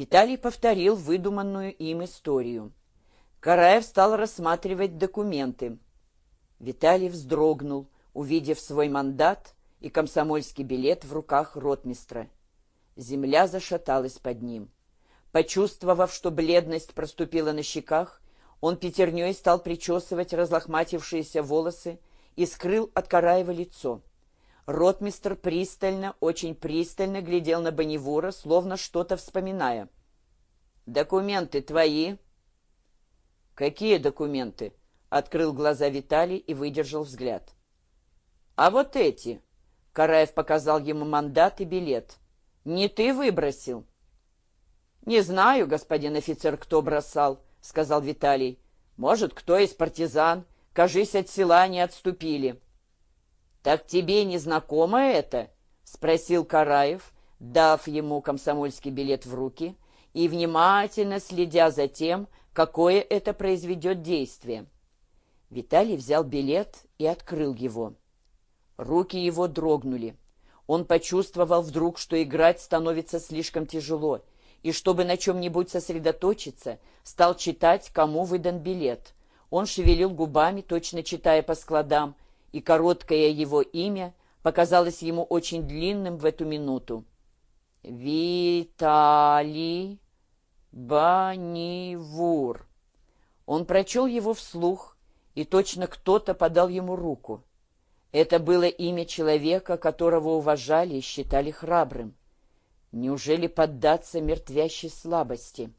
Виталий повторил выдуманную им историю. Караев стал рассматривать документы. Виталий вздрогнул, увидев свой мандат и комсомольский билет в руках ротмистра. Земля зашаталась под ним. Почувствовав, что бледность проступила на щеках, он пятерней стал причесывать разлохматившиеся волосы и скрыл от Караева лицо. Ротмистр пристально, очень пристально глядел на Бонневура, словно что-то вспоминая. «Документы твои?» «Какие документы?» — открыл глаза Виталий и выдержал взгляд. «А вот эти!» — Караев показал ему мандат и билет. «Не ты выбросил?» «Не знаю, господин офицер, кто бросал», — сказал Виталий. «Может, кто из партизан? Кажись, от села не отступили». «Так тебе не знакомо это?» — спросил Караев, дав ему комсомольский билет в руки и внимательно следя за тем, какое это произведет действие. Виталий взял билет и открыл его. Руки его дрогнули. Он почувствовал вдруг, что играть становится слишком тяжело, и чтобы на чем-нибудь сосредоточиться, стал читать, кому выдан билет. Он шевелил губами, точно читая по складам, и короткое его имя показалось ему очень длинным в эту минуту. «Виталий Банивур». Он прочел его вслух, и точно кто-то подал ему руку. Это было имя человека, которого уважали и считали храбрым. Неужели поддаться мертвящей слабости?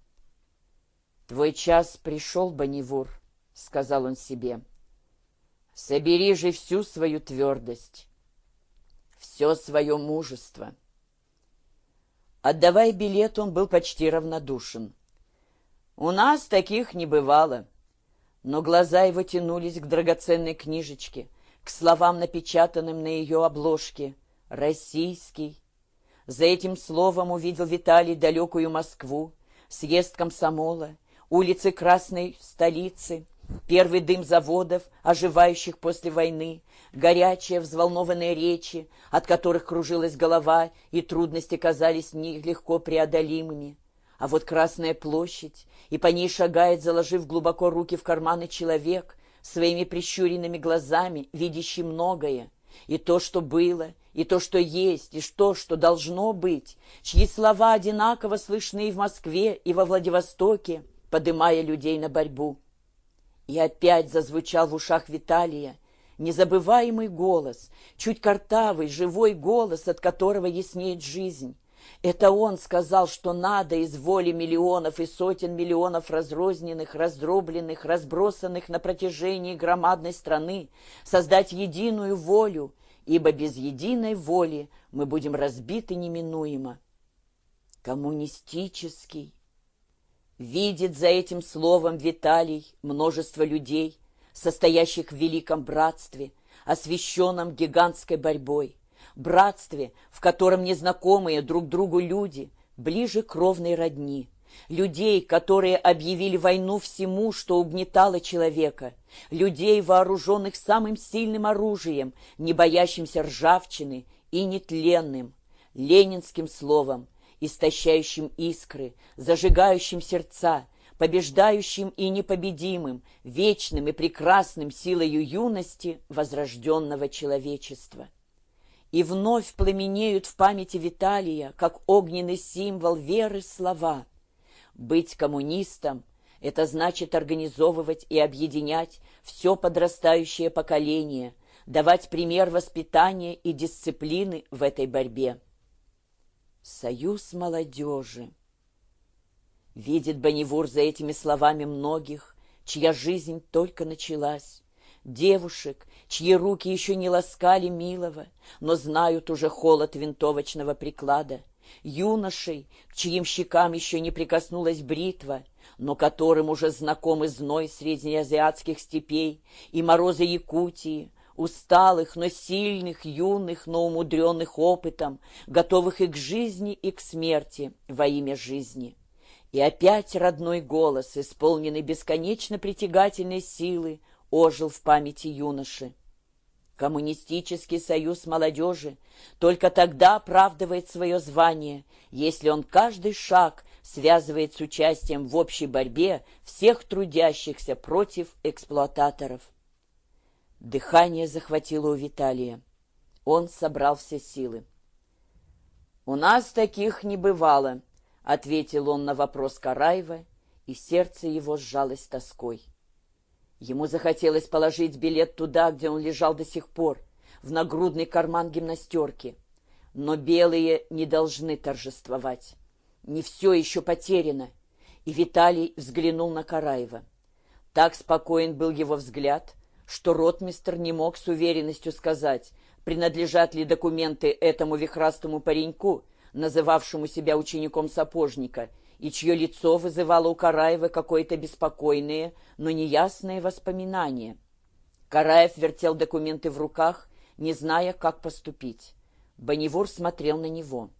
«Твой час пришел, Банивур», — сказал он себе. Собери же всю свою твердость, все свое мужество. Отдавая билет, он был почти равнодушен. У нас таких не бывало. Но глаза его тянулись к драгоценной книжечке, к словам, напечатанным на ее обложке «Российский». За этим словом увидел Виталий далекую Москву, съезд комсомола, улицы Красной столицы, Первый дым заводов, оживающих после войны, горячие взволнованные речи, от которых кружилась голова, и трудности казались нелегко преодолимыми. А вот Красная площадь, и по ней шагает, заложив глубоко руки в карманы человек, своими прищуренными глазами, видящий многое, и то, что было, и то, что есть, и то, что должно быть, чьи слова одинаково слышны и в Москве, и во Владивостоке, подымая людей на борьбу. И опять зазвучал в ушах Виталия незабываемый голос, чуть картавый, живой голос, от которого яснеет жизнь. Это он сказал, что надо из воли миллионов и сотен миллионов разрозненных, раздробленных, разбросанных на протяжении громадной страны создать единую волю, ибо без единой воли мы будем разбиты неминуемо. Коммунистический, Видит за этим словом Виталий множество людей, состоящих в великом братстве, освященном гигантской борьбой, братстве, в котором незнакомые друг другу люди ближе кровной родни, людей, которые объявили войну всему, что угнетало человека, людей, вооруженных самым сильным оружием, не боящимся ржавчины и нетленным, ленинским словом, истощающим искры, зажигающим сердца, побеждающим и непобедимым, вечным и прекрасным силою юности возрожденного человечества. И вновь пламенеют в памяти Виталия, как огненный символ веры, слова. Быть коммунистом – это значит организовывать и объединять все подрастающее поколение, давать пример воспитания и дисциплины в этой борьбе. Союз молодежи. Видит Бонневур за этими словами многих, чья жизнь только началась, девушек, чьи руки еще не ласкали милого, но знают уже холод винтовочного приклада, юношей, к чьим щекам еще не прикоснулась бритва, но которым уже знакомы зной среднеазиатских степей и морозы Якутии, усталых, но сильных, юных, но умудренных опытом, готовых и к жизни, и к смерти во имя жизни. И опять родной голос, исполненный бесконечно притягательной силы, ожил в памяти юноши. Коммунистический союз молодежи только тогда оправдывает свое звание, если он каждый шаг связывает с участием в общей борьбе всех трудящихся против эксплуататоров. Дыхание захватило у Виталия. Он собрал все силы. «У нас таких не бывало», — ответил он на вопрос Караева, и сердце его сжалось тоской. Ему захотелось положить билет туда, где он лежал до сих пор, в нагрудный карман гимнастерки. Но белые не должны торжествовать. Не все еще потеряно. И Виталий взглянул на Караева. Так спокоен был его взгляд, что ротмистр не мог с уверенностью сказать, принадлежат ли документы этому вихрастому пареньку, называвшему себя учеником сапожника, и чье лицо вызывало у Караева какое-то беспокойное, но неясное воспоминание. Караев вертел документы в руках, не зная, как поступить. Бонневур смотрел на него.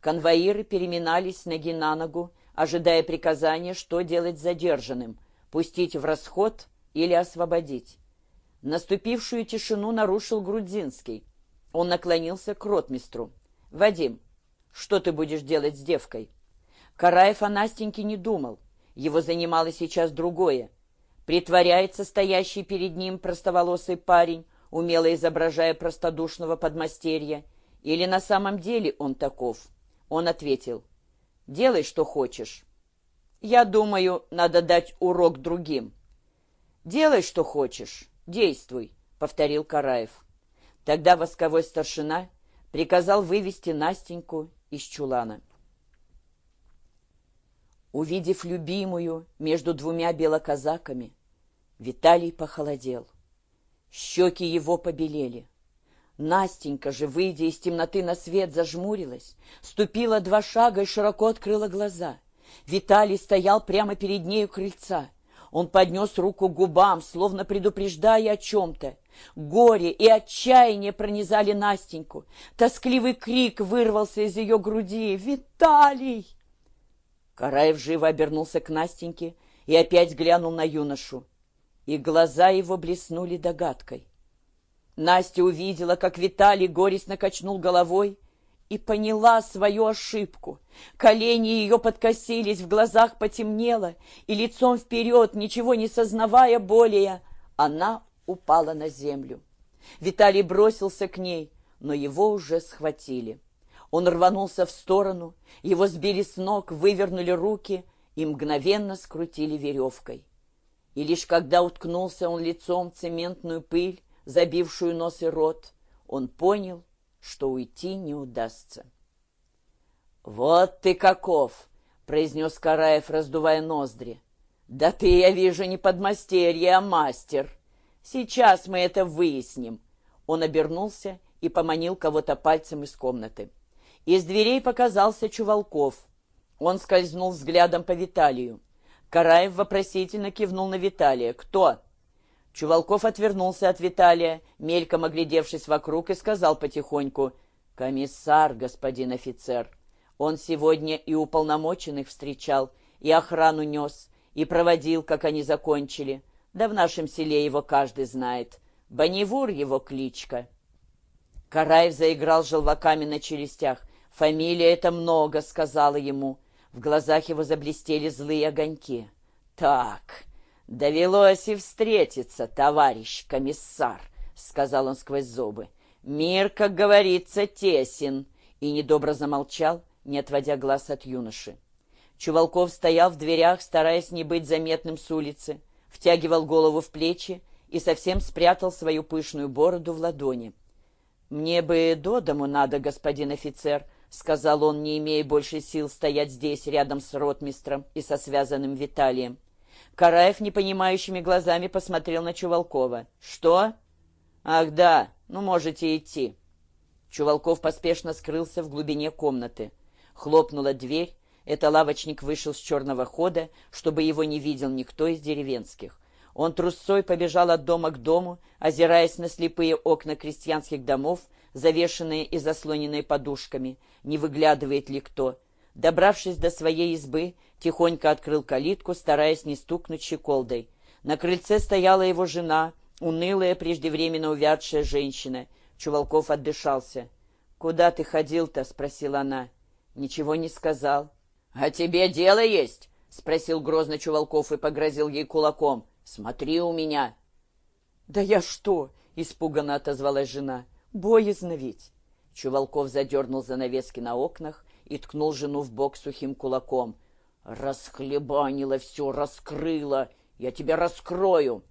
Конвоиры переминались ноги на ногу, ожидая приказания, что делать задержанным, пустить в расход или освободить. Наступившую тишину нарушил Грудзинский. Он наклонился к ротмистру. «Вадим, что ты будешь делать с девкой?» Караев о Настеньке не думал. Его занимало сейчас другое. Притворяется стоящий перед ним простоволосый парень, умело изображая простодушного подмастерья, или на самом деле он таков? Он ответил, «Делай, что хочешь. Я думаю, надо дать урок другим». «Делай, что хочешь, действуй», — повторил Караев. Тогда восковой старшина приказал вывести Настеньку из чулана. Увидев любимую между двумя белоказаками, Виталий похолодел. Щеки его побелели. Настенька же, выйдя из темноты на свет, зажмурилась, ступила два шага и широко открыла глаза. Виталий стоял прямо перед нею крыльца. Он поднес руку к губам, словно предупреждая о чем-то. Горе и отчаяние пронизали Настеньку. Тоскливый крик вырвался из ее груди. «Виталий!» Караев живо обернулся к Настеньке и опять глянул на юношу. И глаза его блеснули догадкой. Настя увидела, как Виталий горестно качнул головой и поняла свою ошибку. Колени ее подкосились, в глазах потемнело, и лицом вперед, ничего не сознавая более, она упала на землю. Виталий бросился к ней, но его уже схватили. Он рванулся в сторону, его сбили с ног, вывернули руки и мгновенно скрутили веревкой. И лишь когда уткнулся он лицом в цементную пыль, забившую нос и рот, он понял, что уйти не удастся. «Вот ты каков!» — произнес Караев, раздувая ноздри. «Да ты, я вижу, не подмастерье, а мастер. Сейчас мы это выясним». Он обернулся и поманил кого-то пальцем из комнаты. Из дверей показался Чувалков. Он скользнул взглядом по Виталию. Караев вопросительно кивнул на Виталия. «Кто?» Чувалков отвернулся от Виталия, мельком оглядевшись вокруг, и сказал потихоньку, «Комиссар, господин офицер, он сегодня и уполномоченных встречал, и охрану нес, и проводил, как они закончили. Да в нашем селе его каждый знает. Бонневур его кличка». Караев заиграл желваками на челюстях. «Фамилия это много», — сказала ему. В глазах его заблестели злые огоньки. «Так, «Довелось и встретиться, товарищ комиссар», — сказал он сквозь зубы. «Мир, как говорится, тесен», и недобро замолчал, не отводя глаз от юноши. Чувалков стоял в дверях, стараясь не быть заметным с улицы, втягивал голову в плечи и совсем спрятал свою пышную бороду в ладони. «Мне бы до дому надо, господин офицер», — сказал он, не имея больше сил стоять здесь, рядом с ротмистром и со связанным Виталием. Караев непонимающими глазами посмотрел на Чувалкова. «Что?» «Ах, да, ну можете идти». Чувалков поспешно скрылся в глубине комнаты. Хлопнула дверь. Это лавочник вышел с черного хода, чтобы его не видел никто из деревенских. Он трусцой побежал от дома к дому, озираясь на слепые окна крестьянских домов, завешенные и заслоненные подушками, не выглядывает ли кто. Добравшись до своей избы, тихонько открыл калитку, стараясь не стукнуть щеколдой. На крыльце стояла его жена, унылая, преждевременно увядшая женщина. Чувалков отдышался. «Куда ты ходил-то?» — спросила она. «Ничего не сказал». «А тебе дело есть?» — спросил грозно Чувалков и погрозил ей кулаком. «Смотри у меня». «Да я что?» — испуганно отозвалась жена. «Боязно ведь». Чувалков задернул занавески на окнах, и ткнул жену в бок сухим кулаком. «Расхлебанила все, раскрыла! Я тебя раскрою!»